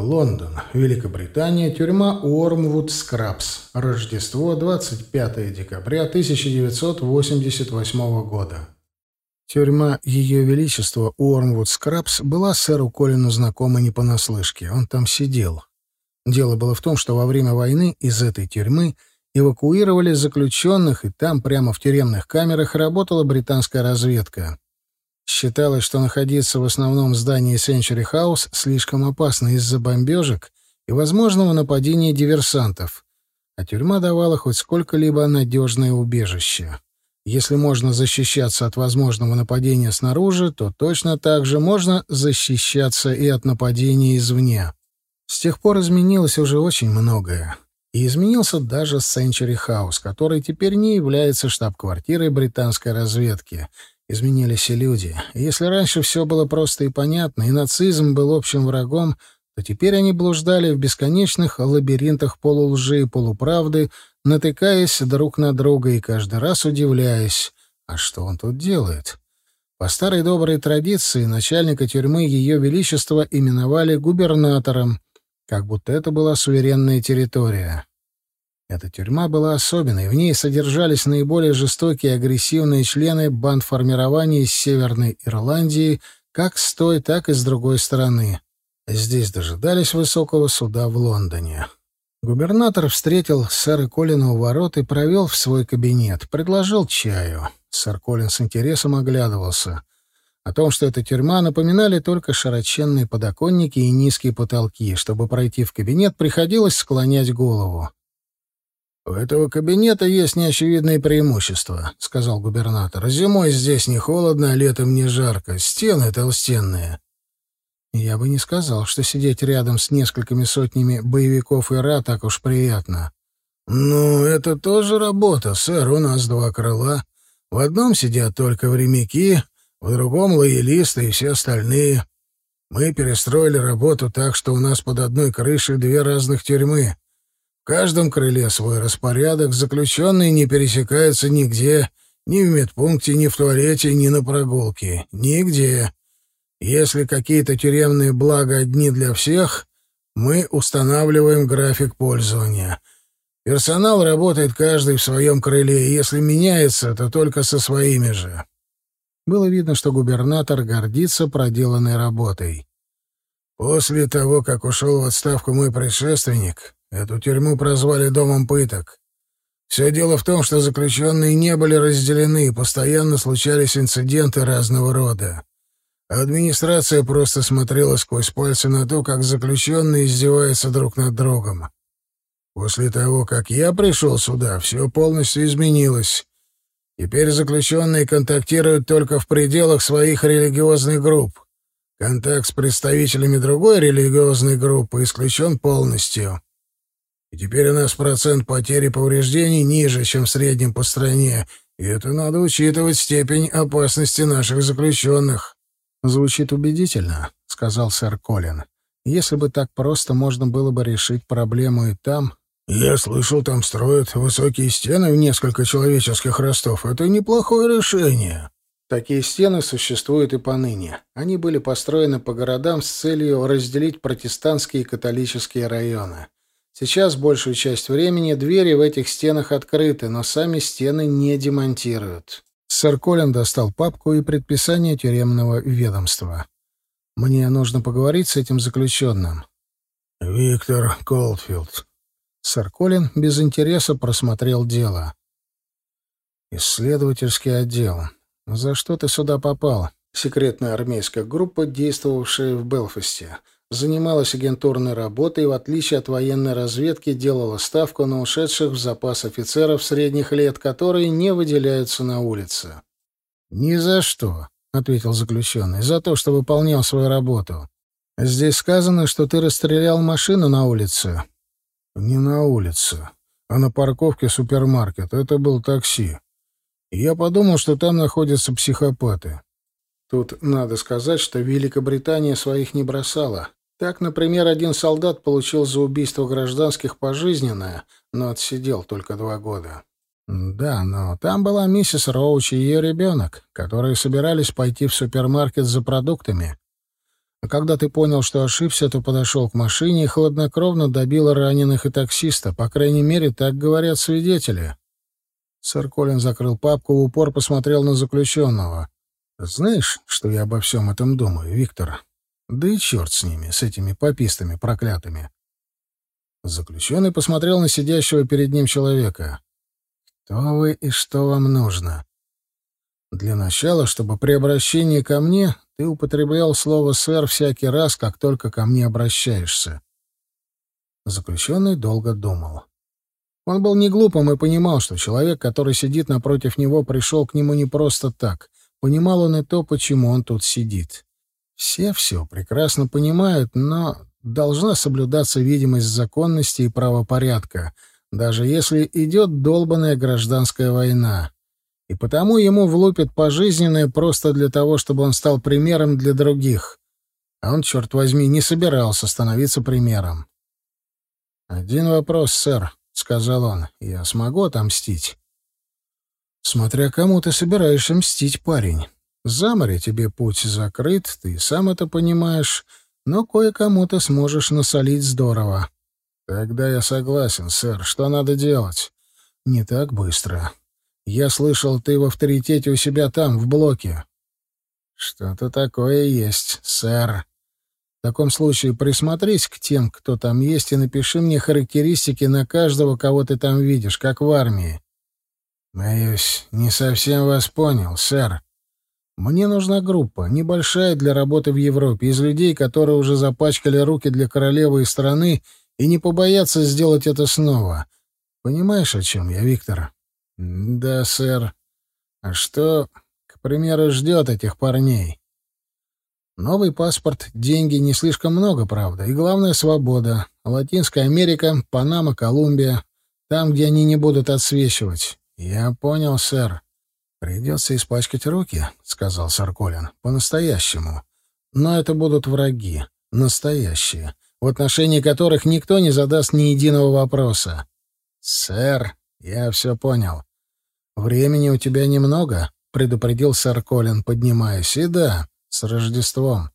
Лондон, Великобритания, тюрьма Уормвуд Скрабс. Рождество, 25 декабря 1988 года. Тюрьма Ее Величества Уормвуд Скрабс была сэру Колину знакома не понаслышке. Он там сидел. Дело было в том, что во время войны из этой тюрьмы эвакуировали заключенных, и там, прямо в тюремных камерах, работала британская разведка. Считалось, что находиться в основном здании Century House слишком опасно из-за бомбежек и возможного нападения диверсантов, а тюрьма давала хоть сколько-либо надежное убежище. Если можно защищаться от возможного нападения снаружи, то точно так же можно защищаться и от нападения извне. С тех пор изменилось уже очень многое. И изменился даже Century House, который теперь не является штаб-квартирой британской разведки — Изменились и люди. Если раньше все было просто и понятно, и нацизм был общим врагом, то теперь они блуждали в бесконечных лабиринтах полулжи и полуправды, натыкаясь друг на друга и каждый раз удивляясь, а что он тут делает? По старой доброй традиции начальника тюрьмы Ее Величество именовали губернатором, как будто это была суверенная территория. Эта тюрьма была особенной, в ней содержались наиболее жестокие и агрессивные члены бандформирования из Северной Ирландии, как с той, так и с другой стороны. Здесь дожидались высокого суда в Лондоне. Губернатор встретил сэра Колина у ворот и провел в свой кабинет, предложил чаю. Сэр Колин с интересом оглядывался. О том, что эта тюрьма, напоминали только широченные подоконники и низкие потолки. Чтобы пройти в кабинет, приходилось склонять голову. «У этого кабинета есть неочевидные преимущества», — сказал губернатор. «Зимой здесь не холодно, а летом не жарко. Стены толстенные». «Я бы не сказал, что сидеть рядом с несколькими сотнями боевиков Ира так уж приятно». «Ну, это тоже работа, сэр. У нас два крыла. В одном сидят только времяки, в другом — лоялисты и все остальные. Мы перестроили работу так, что у нас под одной крышей две разных тюрьмы». В каждом крыле свой распорядок, заключенные не пересекаются нигде, ни в медпункте, ни в туалете, ни на прогулке. Нигде. Если какие-то тюремные блага одни для всех, мы устанавливаем график пользования. Персонал работает каждый в своем крыле, и если меняется, то только со своими же. Было видно, что губернатор гордится проделанной работой. После того, как ушел в отставку мой предшественник, Эту тюрьму прозвали «домом пыток». Все дело в том, что заключенные не были разделены, и постоянно случались инциденты разного рода. администрация просто смотрела сквозь пальцы на то, как заключенные издеваются друг над другом. После того, как я пришел сюда, все полностью изменилось. Теперь заключенные контактируют только в пределах своих религиозных групп. Контакт с представителями другой религиозной группы исключен полностью. И теперь у нас процент потери повреждений ниже, чем в среднем по стране, и это надо учитывать степень опасности наших заключенных». «Звучит убедительно», — сказал сэр Колин. «Если бы так просто можно было бы решить проблему и там...» «Я слышал, там строят высокие стены в несколько человеческих ростов. Это неплохое решение». Такие стены существуют и поныне. Они были построены по городам с целью разделить протестантские и католические районы. Сейчас большую часть времени двери в этих стенах открыты, но сами стены не демонтируют. Сэр Колин достал папку и предписание тюремного ведомства. «Мне нужно поговорить с этим заключенным». «Виктор Колдфилд». Сэр Колин без интереса просмотрел дело. «Исследовательский отдел. За что ты сюда попал?» Секретная армейская группа, действовавшая в Белфасте занималась агентурной работой и, в отличие от военной разведки, делала ставку на ушедших в запас офицеров средних лет, которые не выделяются на улице. «Ни за что», — ответил заключенный, — «за то, что выполнял свою работу. Здесь сказано, что ты расстрелял машину на улице». «Не на улице, а на парковке супермаркета. Это был такси. я подумал, что там находятся психопаты». Тут надо сказать, что Великобритания своих не бросала. Так, например, один солдат получил за убийство гражданских пожизненное, но отсидел только два года. Да, но там была миссис Роуч и ее ребенок, которые собирались пойти в супермаркет за продуктами. А когда ты понял, что ошибся, то подошел к машине и хладнокровно добил раненых и таксиста. По крайней мере, так говорят свидетели. Сэр Колин закрыл папку, в упор посмотрел на заключенного. «Знаешь, что я обо всем этом думаю, Виктор? Да и черт с ними, с этими попистами проклятыми». Заключенный посмотрел на сидящего перед ним человека. «Кто вы и что вам нужно?» «Для начала, чтобы при обращении ко мне ты употреблял слово «сэр» всякий раз, как только ко мне обращаешься». Заключенный долго думал. Он был не глупым и понимал, что человек, который сидит напротив него, пришел к нему не просто так. Понимал он и то, почему он тут сидит. Все все прекрасно понимают, но должна соблюдаться видимость законности и правопорядка, даже если идет долбанная гражданская война. И потому ему влупят пожизненное просто для того, чтобы он стал примером для других. А он, черт возьми, не собирался становиться примером. «Один вопрос, сэр», — сказал он. «Я смогу отомстить?» «Смотря кому ты собираешься мстить, парень. За море тебе путь закрыт, ты сам это понимаешь, но кое-кому ты сможешь насолить здорово». «Тогда я согласен, сэр. Что надо делать?» «Не так быстро. Я слышал, ты в авторитете у себя там, в блоке». «Что-то такое есть, сэр», в таком случае присмотрись к тем, кто там есть, и напиши мне характеристики на каждого, кого ты там видишь, как в армии. Боюсь, не совсем вас понял, сэр. Мне нужна группа, небольшая для работы в Европе, из людей, которые уже запачкали руки для королевы и страны и не побоятся сделать это снова. Понимаешь, о чем я, Виктор? Да, сэр. А что, к примеру, ждет этих парней? Новый паспорт, деньги не слишком много, правда, и главное — свобода. Латинская Америка, Панама, Колумбия. Там, где они не будут отсвечивать. Я понял, сэр. Придется испачкать руки, — сказал Сарколин, — по-настоящему. Но это будут враги. Настоящие. В отношении которых никто не задаст ни единого вопроса. Сэр, я все понял. Времени у тебя немного, — предупредил сэр Колин, поднимаясь. И да, с Рождеством.